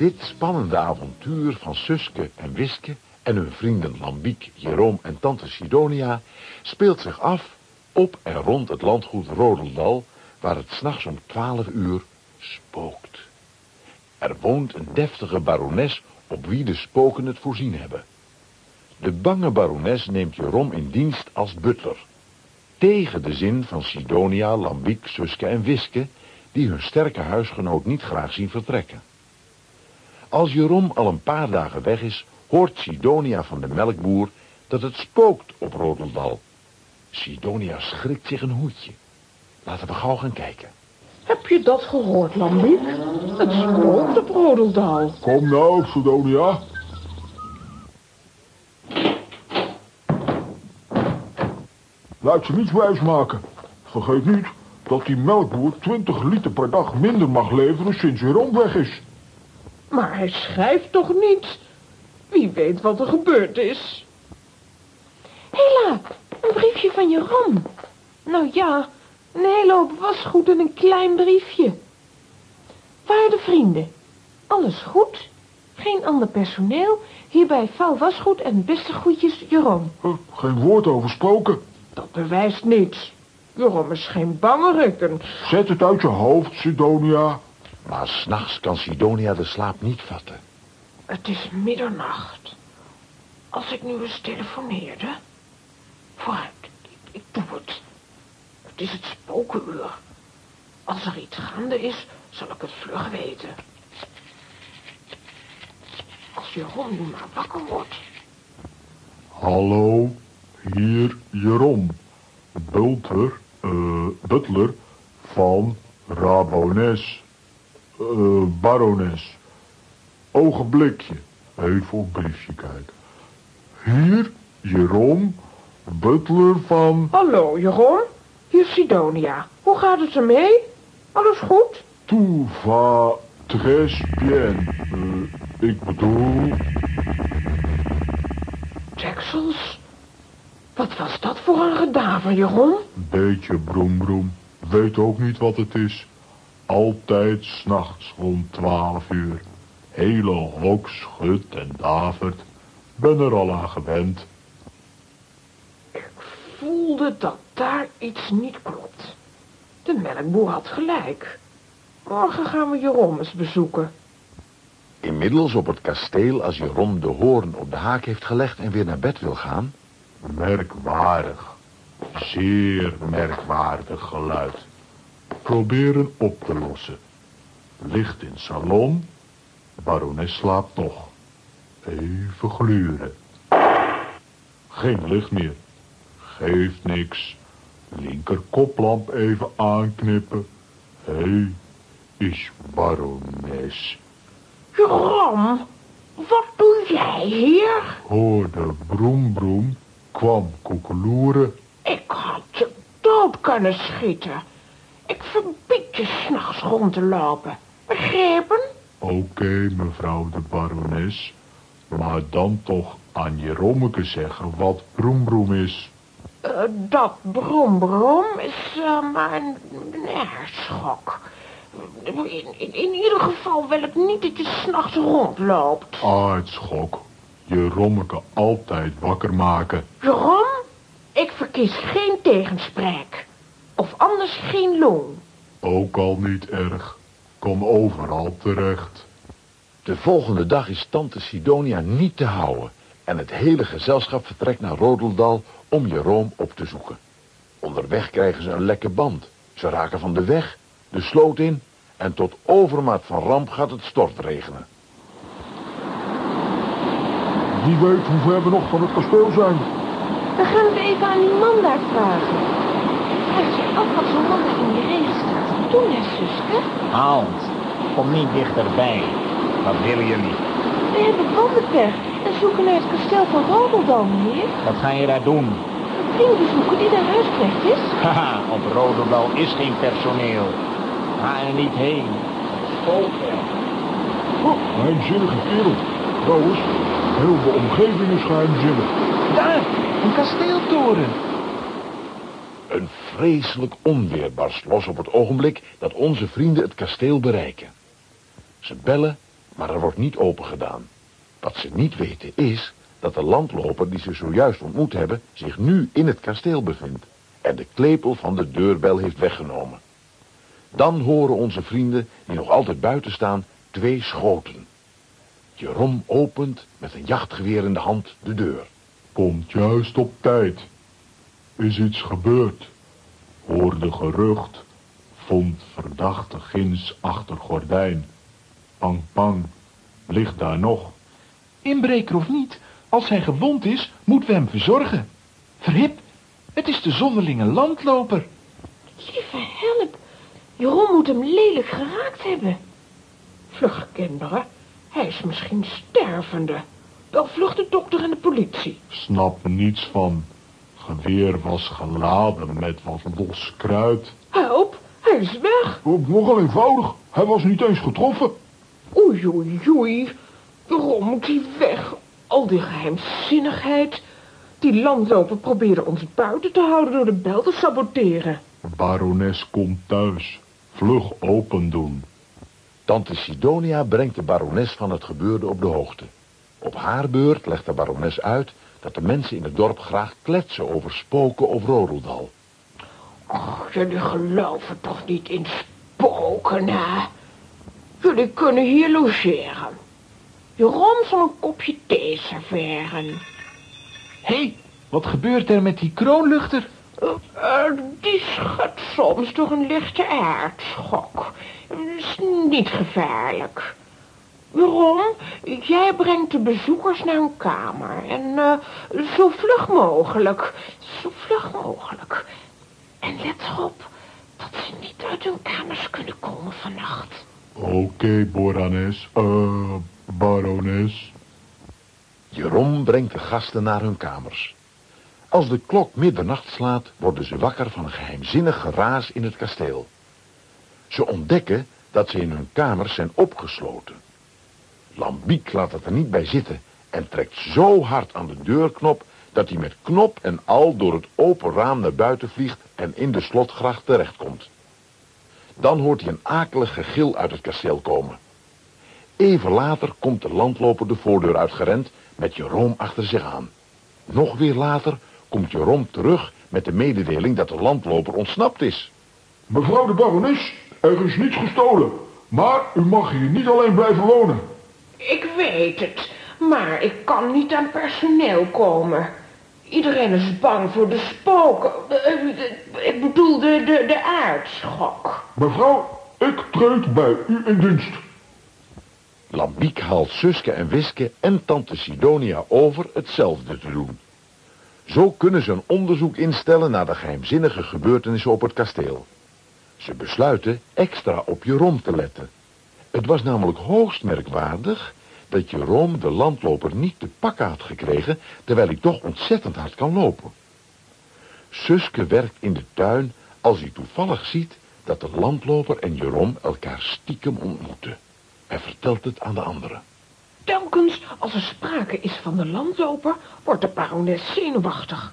Dit spannende avontuur van Suske en Wiske en hun vrienden Lambiek, Jeroen en tante Sidonia speelt zich af op en rond het landgoed Rodeldal, waar het s'nachts om twaalf uur spookt. Er woont een deftige barones op wie de spoken het voorzien hebben. De bange barones neemt Jeroen in dienst als butler. Tegen de zin van Sidonia, Lambiek, Suske en Wiske, die hun sterke huisgenoot niet graag zien vertrekken. Als Jeroen al een paar dagen weg is, hoort Sidonia van de melkboer dat het spookt op Rodeldal. Sidonia schrikt zich een hoedje. Laten we gauw gaan kijken. Heb je dat gehoord, Lambiek? Het spookt op Rodeldal. Kom nou, Sidonia. Laat je niet wijsmaken. Vergeet niet dat die melkboer 20 liter per dag minder mag leveren sinds Jeroen weg is. Maar hij schrijft toch niet? Wie weet wat er gebeurd is. Hela, een briefje van Jeroen. Nou ja, een hele hoop wasgoed en een klein briefje. Waarde vrienden, alles goed? Geen ander personeel, hierbij vuil wasgoed en beste groetjes Jeroen. Huh, geen woord over spoken. Dat bewijst niets. Jeroen is geen bangerik en... Zet het uit je hoofd, Sidonia. Maar s'nachts kan Sidonia de slaap niet vatten. Het is middernacht. Als ik nu eens telefoneerde... Vooruit, ik, ik doe het. Het is het spokenuur. Als er iets gaande is, zal ik het vlug weten. Als Jeroen nu maar wakker wordt. Hallo, hier Jeroen. Bulter, eh, butler van Rabones. Eh, barones. Ogenblikje. Even op briefje kijken. Hier Jeroen, butler van... Hallo, Jeroen. Hier is Sidonia. Hoe gaat het ermee? Alles goed? Tout va très bien. Eh, ik bedoel... Jacksels? Wat was dat voor een gedaver, Jeroen? Beetje broem broem. Weet ook niet wat het is. Altijd s'nachts rond twaalf uur. Hele hok schudt en davert. Ben er al aan gewend. Ik voelde dat daar iets niet klopt. De melkboer had gelijk. Morgen gaan we Jeroen eens bezoeken. Inmiddels op het kasteel als Jeroen de hoorn op de haak heeft gelegd en weer naar bed wil gaan... Merkwaardig. Zeer merkwaardig geluid. Proberen op te lossen. Licht in salon. Barones slaapt nog. Even gluren. Geen licht meer. Geeft niks. Linker koplamp even aanknippen. Hé, hey, is barones. Jeroen, wat doe jij hier? Hoorde broem broem, kwam koekeloeren. Ik had je dood kunnen schieten. Ik verbied je s'nachts rond te lopen. Begrepen? Oké, mevrouw de barones. Maar dan toch aan Jeromeke zeggen wat broem broem is. Eh, dat brom is eh, maar een, een herschok. In, in, in ieder geval wil ik niet dat je s'nachts rondloopt. Aardschok. Jerommeke altijd wakker maken. Jeroen, ik verkies geen tegenspraak. Of anders geen loon. Ook al niet erg. Kom overal terecht. De volgende dag is tante Sidonia niet te houden... en het hele gezelschap vertrekt naar Rodeldal om Jeroen op te zoeken. Onderweg krijgen ze een lekke band. Ze raken van de weg, de sloot in... en tot overmaat van ramp gaat het stortregenen. Wie weet hoe ver we nog van het kasteel zijn. We gaan het even aan die man daar vragen. Af wat zo'n man in die regen staat hè, zuster? Hans, kom niet dichterbij. Wat willen jullie? We hebben bandenpech en zoeken naar het kasteel van Rodeldal, meneer. Wat ga je daar doen? Een vriend bezoeken die daar huisknecht is. Haha, op Rodendal is geen personeel. Ga er niet heen. Spookwerk. Oh, geheimzinnige kerel. Trouwens, heel de omgeving is geheimzinnig. Daar, een kasteeltoren. Een vreselijk onweer barst los op het ogenblik dat onze vrienden het kasteel bereiken. Ze bellen, maar er wordt niet open gedaan. Wat ze niet weten is dat de landloper die ze zojuist ontmoet hebben... zich nu in het kasteel bevindt en de klepel van de deurbel heeft weggenomen. Dan horen onze vrienden, die nog altijd buiten staan, twee schoten. Jeroen opent met een jachtgeweer in de hand de deur. Komt juist op tijd. Is iets gebeurd? Hoorde gerucht. Vond verdachte ginds achter gordijn. Pang, pang. Ligt daar nog. Inbreker of niet, als hij gewond is, moeten we hem verzorgen. Verhip, het is de zonderlinge landloper. Lieve help. Jeroen moet hem lelijk geraakt hebben. Vlug, kinderen. Hij is misschien stervende. Wel vlug de dokter en de politie. Snap niets van. Geweer was geladen met wat los kruid. Help, hij is weg. Nogal eenvoudig. Hij was niet eens getroffen. Oei, oei, oei. Waarom moet hij weg? Al die geheimzinnigheid. Die landloper probeerde ons buiten te houden door de bel te saboteren. Barones komt thuis. Vlug open doen. Tante Sidonia brengt de barones van het gebeurde op de hoogte. Op haar beurt legt de barones uit dat de mensen in het dorp graag kletsen over spoken of rodeldal. Och, jullie geloven toch niet in spoken, hè? Jullie kunnen hier logeren. Jeroen zal een kopje thee serveren. Hé, hey, wat gebeurt er met die kroonluchter? Uh, uh, die schudt soms door een lichte aardschok. is niet gevaarlijk. Waarom? Jij brengt de bezoekers naar hun kamer. En uh, zo vlug mogelijk. Zo vlug mogelijk. En let erop dat ze niet uit hun kamers kunnen komen vannacht. Oké, okay, Boranes. Eh, barones. Jeroen brengt de gasten naar hun kamers. Als de klok middernacht slaat, worden ze wakker van een geheimzinnig geraas in het kasteel. Ze ontdekken dat ze in hun kamers zijn opgesloten. Lambiek laat het er niet bij zitten en trekt zo hard aan de deurknop dat hij met knop en al door het open raam naar buiten vliegt en in de slotgracht terechtkomt. Dan hoort hij een akelig gegil uit het kasteel komen. Even later komt de landloper de voordeur uitgerend met Jeroen achter zich aan. Nog weer later komt Jeroen terug met de mededeling dat de landloper ontsnapt is. Mevrouw de barones, er is niets gestolen. Maar u mag hier niet alleen blijven wonen. Ik weet het, maar ik kan niet aan personeel komen. Iedereen is bang voor de spoken. Ik bedoel de, de, de aardschok. Mevrouw, ik treed bij u in dienst. Lambiek haalt Suske en Wiske en tante Sidonia over hetzelfde te doen. Zo kunnen ze een onderzoek instellen naar de geheimzinnige gebeurtenissen op het kasteel. Ze besluiten extra op Jeroen te letten. Het was namelijk hoogst merkwaardig dat Jeroen de landloper niet te pakken had gekregen, terwijl hij toch ontzettend hard kan lopen. Suske werkt in de tuin als hij toevallig ziet dat de landloper en Jeroen elkaar stiekem ontmoeten. Hij vertelt het aan de anderen. Telkens als er sprake is van de landloper, wordt de barones zenuwachtig.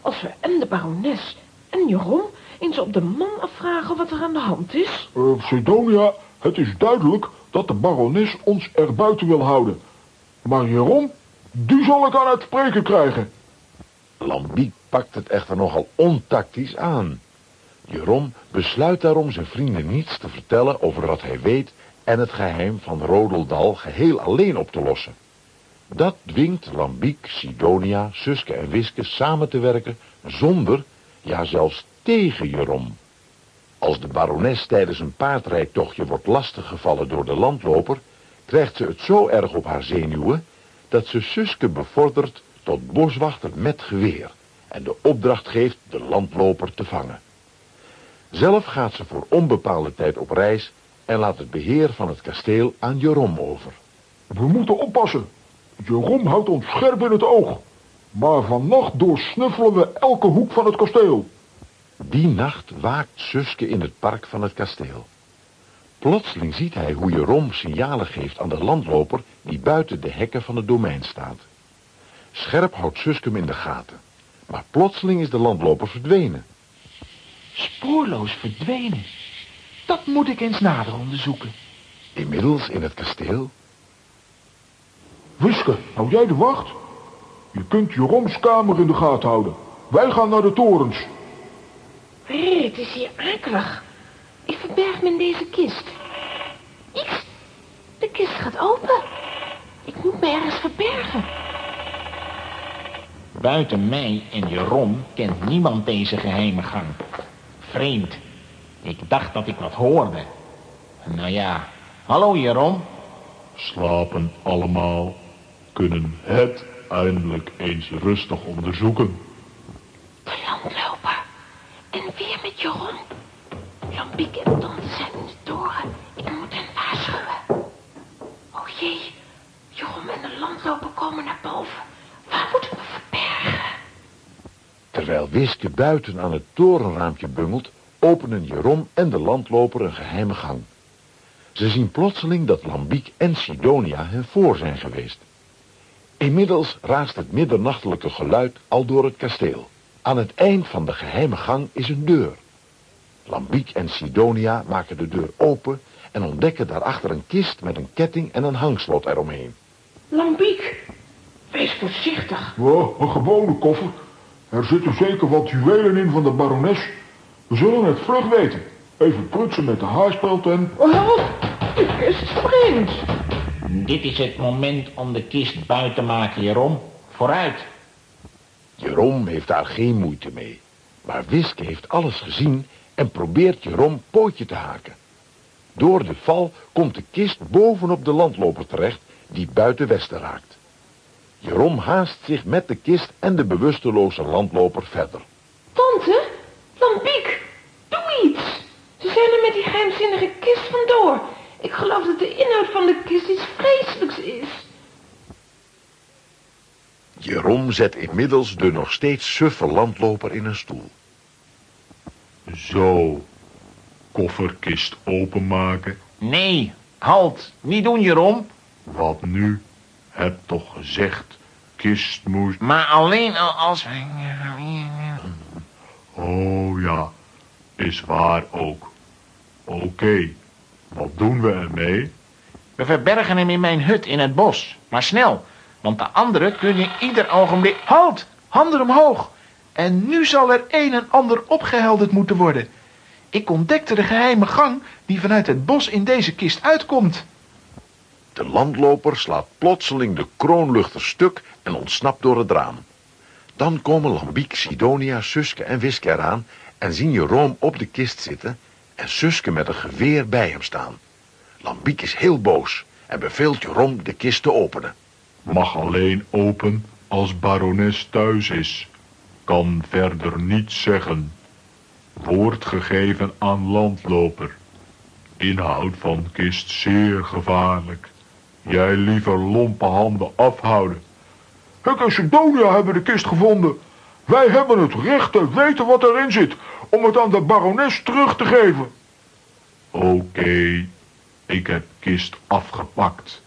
Als we en de barones en Jeroen eens op de man afvragen wat er aan de hand is. Uh, Sidonia, het is duidelijk dat de barones ons er buiten wil houden. Maar Jeroen, die zal ik aan het spreken krijgen. Lambiek pakt het echter nogal ontactisch aan. Jeroen besluit daarom zijn vrienden niets te vertellen over wat hij weet en het geheim van Rodeldal geheel alleen op te lossen. Dat dwingt Lambiek, Sidonia, Suske en Wiske samen te werken zonder, ja zelfs tegen Jeroen. Als de barones tijdens een paardrijtochtje wordt lastiggevallen door de landloper, krijgt ze het zo erg op haar zenuwen, dat ze Suske bevordert tot boswachter met geweer en de opdracht geeft de landloper te vangen. Zelf gaat ze voor onbepaalde tijd op reis en laat het beheer van het kasteel aan Jeroen over. We moeten oppassen. Jeroen houdt ons scherp in het oog. Maar vannacht doorsnuffelen we elke hoek van het kasteel. Die nacht waakt Suske in het park van het kasteel. Plotseling ziet hij hoe Jeroen signalen geeft aan de landloper die buiten de hekken van het domein staat. Scherp houdt Suske hem in de gaten. Maar plotseling is de landloper verdwenen. Spoorloos verdwenen. Dat moet ik eens nader onderzoeken. Inmiddels in het kasteel Wiske, hou jij de wacht? Je kunt Jeroms kamer in de gaten houden. Wij gaan naar de torens. Het is hier akelig. Ik verberg me in deze kist. Iets. De kist gaat open. Ik moet me ergens verbergen. Buiten mij en Jeroen kent niemand deze geheime gang. Vreemd. Ik dacht dat ik wat hoorde. Nou ja. Hallo Jeroen. Slapen allemaal. Kunnen het eindelijk eens rustig onderzoeken. En Tante zijn in de toren. Ik moet hen waarschuwen. Oh jee. Jeroen en de landloper komen naar boven. Waar moeten we verbergen? Terwijl Wiske buiten aan het torenraampje bungelt, openen Jeroen en de landloper een geheime gang. Ze zien plotseling dat Lambiek en Sidonia hen voor zijn geweest. Inmiddels raast het middernachtelijke geluid al door het kasteel. Aan het eind van de geheime gang is een deur. Lambiek en Sidonia maken de deur open en ontdekken daarachter een kist met een ketting en een hangslot eromheen. Lambiek, wees voorzichtig. Een gewone koffer. Er zitten zeker wat juwelen in van de barones. We zullen het vlug weten. Even prutsen met de haarspeld en... Oh, de kist springt. Dit is het moment om de kist buiten te maken, Jeroen. Vooruit. Jeroen heeft daar geen moeite mee. Maar Wiske heeft alles gezien en probeert Jeroen pootje te haken. Door de val komt de kist bovenop de landloper terecht, die buiten westen raakt. Jeroen haast zich met de kist en de bewusteloze landloper verder. Tante, Lampiek, doe iets. Ze zijn er met die geheimzinnige kist vandoor. Ik geloof dat de inhoud van de kist iets vreselijks is. Jeroen zet inmiddels de nog steeds suffe landloper in een stoel. Zo. Kofferkist openmaken. Nee, halt. Niet doen, Jeroen. Wat nu? Heb toch gezegd, kist moest... Maar alleen al als. Oh ja, is waar ook. Oké, wat doen we ermee? We verbergen hem in mijn hut in het bos. Maar snel, want de anderen kunnen ieder ogenblik... Halt! Handen omhoog! En nu zal er een en ander opgehelderd moeten worden. Ik ontdekte de geheime gang die vanuit het bos in deze kist uitkomt. De landloper slaat plotseling de kroonluchter stuk en ontsnapt door het raam. Dan komen Lambiek, Sidonia, Suske en Wiske eraan en zien Jeroen op de kist zitten en Suske met een geweer bij hem staan. Lambiek is heel boos en beveelt Jeroen de kist te openen. Mag alleen open als barones thuis is. Kan verder niets zeggen. Woord gegeven aan landloper. Inhoud van kist zeer gevaarlijk. Jij liever lompe handen afhouden. Ik en Sidonia hebben de kist gevonden. Wij hebben het recht te weten wat erin zit, om het aan de barones terug te geven. Oké, ik heb kist afgepakt.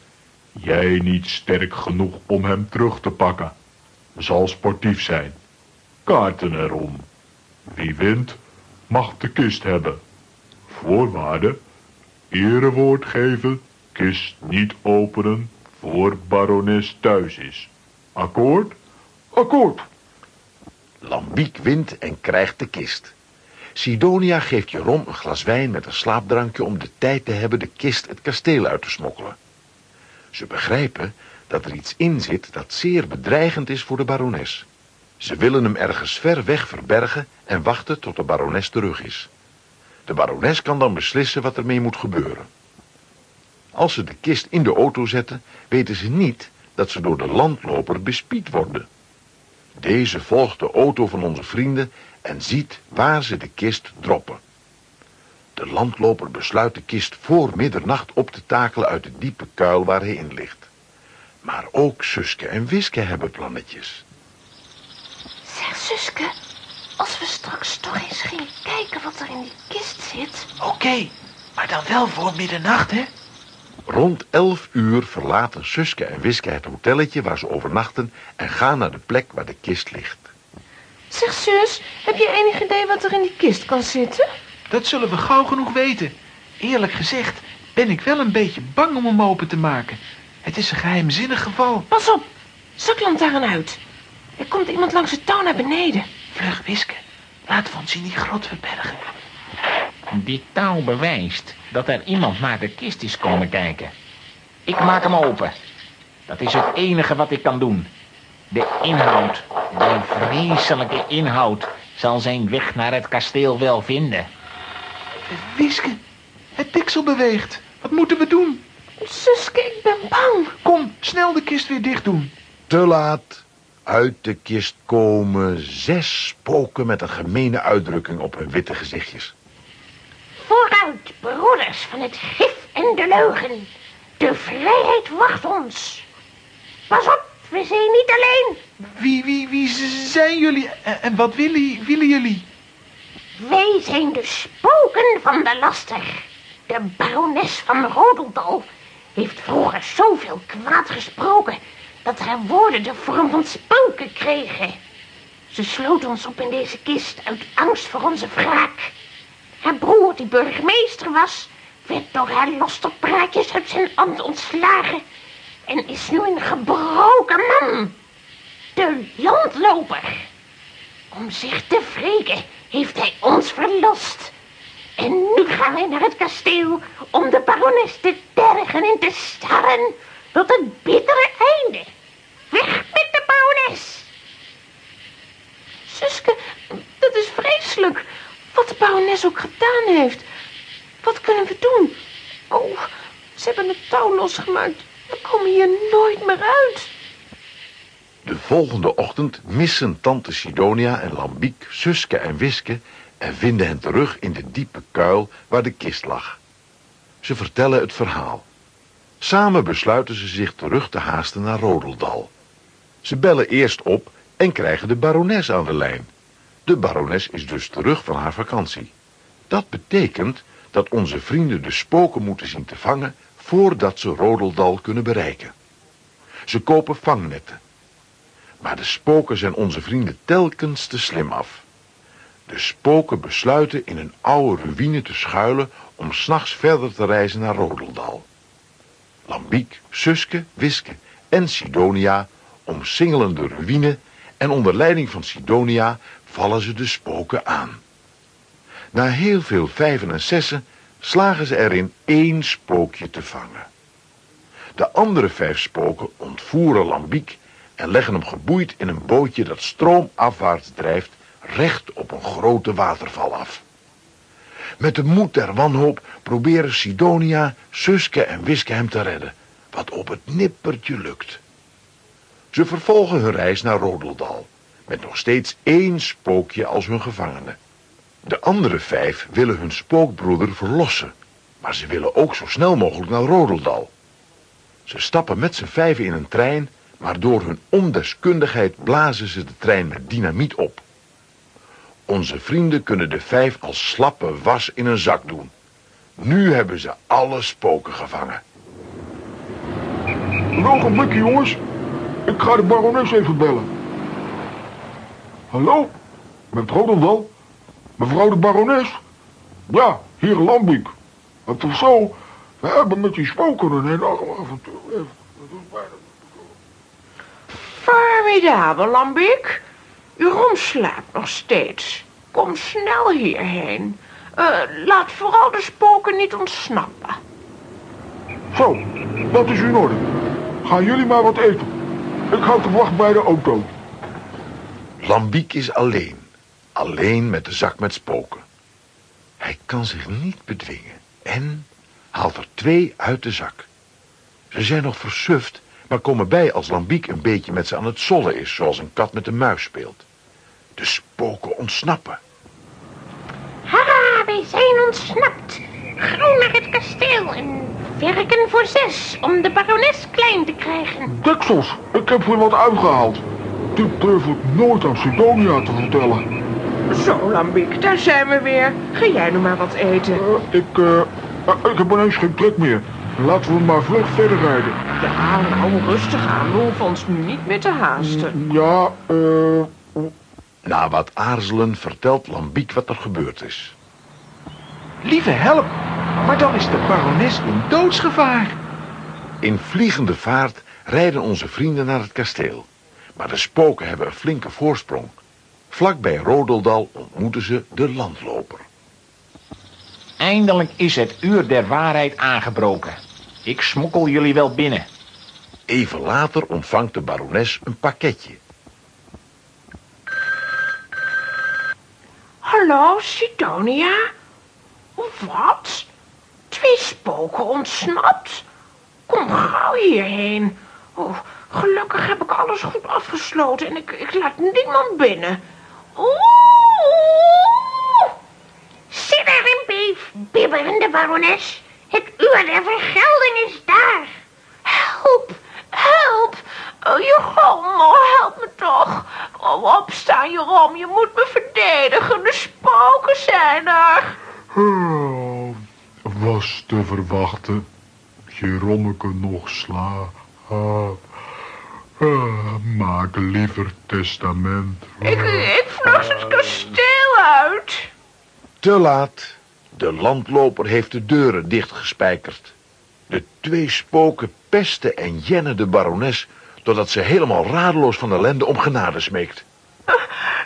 Jij niet sterk genoeg om hem terug te pakken. Zal sportief zijn. Kaarten erom. Wie wint, mag de kist hebben. Voorwaarde, erewoord geven, kist niet openen voor barones thuis is. Akkoord? Akkoord. Lambiek wint en krijgt de kist. Sidonia geeft Jeroen een glas wijn met een slaapdrankje om de tijd te hebben de kist het kasteel uit te smokkelen. Ze begrijpen dat er iets in zit dat zeer bedreigend is voor de barones. Ze willen hem ergens ver weg verbergen en wachten tot de barones terug is. De barones kan dan beslissen wat ermee moet gebeuren. Als ze de kist in de auto zetten, weten ze niet dat ze door de landloper bespied worden. Deze volgt de auto van onze vrienden en ziet waar ze de kist droppen. De landloper besluit de kist voor middernacht op te takelen uit de diepe kuil waar hij in ligt. Maar ook Suske en Wiske hebben plannetjes. Suske, als we straks toch eens gingen kijken wat er in die kist zit. Oké, maar dan wel voor middernacht, hè? Rond elf uur verlaten Suske en Wiske het hotelletje waar ze overnachten en gaan naar de plek waar de kist ligt. Zeg, zus, heb je enig idee wat er in die kist kan zitten? Dat zullen we gauw genoeg weten. Eerlijk gezegd ben ik wel een beetje bang om hem open te maken. Het is een geheimzinnig geval. Pas op, zaklantaarn uit. Er komt iemand langs het touw naar beneden. Vlug, Wiske. Laten we ons in die grot verbergen. Dit touw bewijst dat er iemand naar de kist is komen kijken. Ik maak hem open. Dat is het enige wat ik kan doen. De inhoud, de vreselijke inhoud, zal zijn weg naar het kasteel wel vinden. Wiske, het deksel beweegt. Wat moeten we doen? Suske, ik ben bang. Kom, snel de kist weer dicht doen. Te laat. Uit de kist komen zes spoken met een gemene uitdrukking op hun witte gezichtjes. Vooruit, broeders van het gif en de leugen. De vrijheid wacht ons. Pas op, we zijn niet alleen. Wie, wie, wie zijn jullie en, en wat willen, willen jullie? Wij zijn de spoken van de laster. De barones van Rodeldal heeft vroeger zoveel kwaad gesproken... dat haar woorden de vorm van spoken kregen. Ze sloot ons op in deze kist uit angst voor onze wraak. Haar broer, die burgemeester was, werd door haar lasterpraatjes uit zijn ambt ontslagen... en is nu een gebroken man. De landloper. Om zich te wreken heeft hij ons verlost. En nu gaan wij naar het kasteel om de barones te tergen en te starren tot het bittere einde. Weg met de barones! Suske, dat is vreselijk. Wat de barones ook gedaan heeft. Wat kunnen we doen? Oh, ze hebben het touw losgemaakt. We komen hier nooit meer uit. De volgende ochtend missen tante Sidonia en Lambiek, Suske en Wiske... en vinden hen terug in de diepe kuil waar de kist lag. Ze vertellen het verhaal. Samen besluiten ze zich terug te haasten naar Rodeldal. Ze bellen eerst op en krijgen de barones aan de lijn. De barones is dus terug van haar vakantie. Dat betekent dat onze vrienden de spoken moeten zien te vangen... voordat ze Rodeldal kunnen bereiken. Ze kopen vangnetten. Maar de spoken zijn onze vrienden telkens te slim af. De spoken besluiten in een oude ruïne te schuilen om s'nachts verder te reizen naar Rodeldal. Lambiek, Suske, Wiske en Sidonia omsingelen de ruïne en onder leiding van Sidonia vallen ze de spoken aan. Na heel veel vijven en zessen slagen ze erin één spookje te vangen. De andere vijf spoken ontvoeren Lambiek en leggen hem geboeid in een bootje dat stroomafwaarts drijft recht op een grote waterval af. Met de moed der wanhoop proberen Sidonia, Suske en Wiske hem te redden, wat op het nippertje lukt. Ze vervolgen hun reis naar Rodeldal, met nog steeds één spookje als hun gevangene. De andere vijf willen hun spookbroeder verlossen, maar ze willen ook zo snel mogelijk naar Rodeldal. Ze stappen met z'n vijven in een trein, maar door hun ondeskundigheid blazen ze de trein met dynamiet op. Onze vrienden kunnen de vijf als slappe was in een zak doen. Nu hebben ze alle spoken gevangen. Een ogenblikje, jongens. Ik ga de barones even bellen. Hallo? Met Rodendal? Mevrouw de barones? Ja, hier Lambiek. Het is zo, we hebben met die spoken een enorm avontuur. Formidabel, Lambiek. Rom slaapt nog steeds. Kom snel hierheen. Eh, laat vooral de spoken niet ontsnappen. Zo, dat is in orde. Gaan jullie maar wat eten. Ik houd de wacht bij de auto. Lambiek is alleen. Alleen met de zak met spoken. Hij kan zich niet bedwingen en haalt er twee uit de zak. Ze zijn nog versuft, maar komen bij als Lambiek een beetje met ze aan het zollen is, zoals een kat met een muis speelt. De spoken ontsnappen. Ha, wij zijn ontsnapt. Gauw naar het kasteel en werken voor zes om de barones klein te krijgen. Deksels, ik heb weer wat uitgehaald. Dit durf ik nooit aan Sidonia te vertellen. Zo, Lambiek, daar zijn we weer. Ga jij nu maar wat eten. Eh, ik, eh, eh, ik heb ineens geen trek meer. Laten we maar vlug verder rijden. Ja, nou, rustig aan. We hoeven ons nu niet meer te haasten. Ja, eh... Na wat aarzelen vertelt Lambiek wat er gebeurd is. Lieve help, maar dan is de barones in doodsgevaar. In vliegende vaart rijden onze vrienden naar het kasteel. Maar de spoken hebben een flinke voorsprong. Vlak bij Rodeldal ontmoeten ze de landloper. Eindelijk is het uur der waarheid aangebroken. Ik smokkel jullie wel binnen. Even later ontvangt de barones een pakketje. Hallo, Sidonia? Wat? Twee spoken ontsnapt? Kom gauw hierheen. Oh, gelukkig heb ik alles goed afgesloten en ik, ik laat niemand binnen. Oeh! Zit een beef, bibberende barones. Het uur der vergelding is daar. Help, help. Oh, Jeroen, help me toch. Oh, opstaan, Jeroen, je moet me verdedigen. De spoken zijn er. Oh, was te verwachten. Jerommeke nog sla. Ah, ah, maak liever testament. Ik, ik vlucht het kasteel uit. Te laat. De landloper heeft de deuren dichtgespijkerd. De twee spoken pesten en jennen de barones... totdat ze helemaal radeloos van ellende om genade smeekt.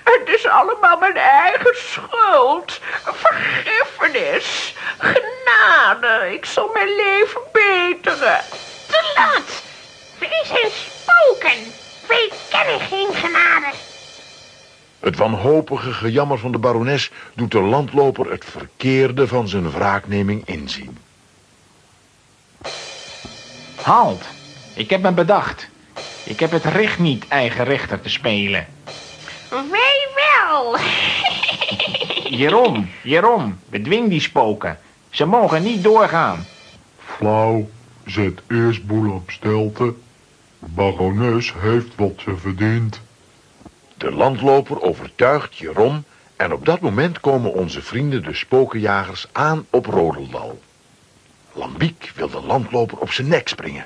Het is allemaal mijn eigen schuld. Vergiffenis. Genade. Ik zal mijn leven beteren. Te laat. Wij zijn spoken. Wij kennen geen genade. Het wanhopige gejammer van de barones doet de landloper het verkeerde van zijn wraakneming inzien. Halt. Ik heb me bedacht. Ik heb het recht niet eigen rechter te spelen. Wij wel. Jeroen, Jeroen, bedwing die spoken. Ze mogen niet doorgaan. Flauw, zet eerst boel op stelte. Barones heeft wat ze verdient. De landloper overtuigt Jeroen en op dat moment komen onze vrienden de spokenjagers aan op Rodeldal. Lambiek wil de landloper op zijn nek springen.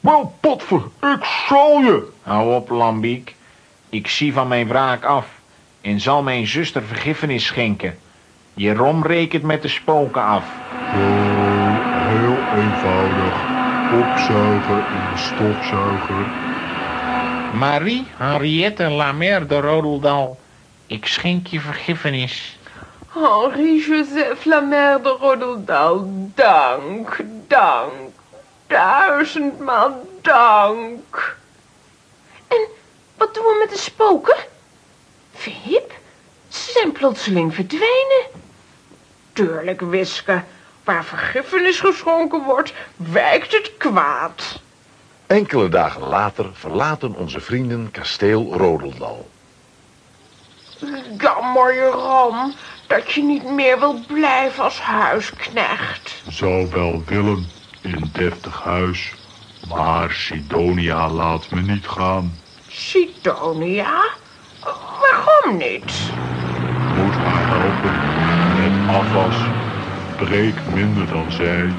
Wel, potver, ik zal je. Hou op, Lambiek. Ik zie van mijn wraak af en zal mijn zuster vergiffenis schenken. Jeroen rekent met de spoken af. Oh, heel eenvoudig. Opzuigen in de stofzuiger. Marie Henriette Lamer de Rodeldal, ik schenk je vergiffenis. Henri-Joseph Lamer de Rodeldal, dank, dank, duizendmaal dank. En wat doen we met de spoken? Philip, ze zijn plotseling verdwenen. Tuurlijk, Wiske, waar vergiffenis geschonken wordt, wijkt het kwaad. Enkele dagen later verlaten onze vrienden kasteel Rodeldal. Jammer, Jeroen, dat je niet meer wilt blijven als huisknecht. Zou wel willen in deftig huis. Maar Sidonia laat me niet gaan. Sidonia? Waarom niet? Moet haar afwas. Breek minder dan zij.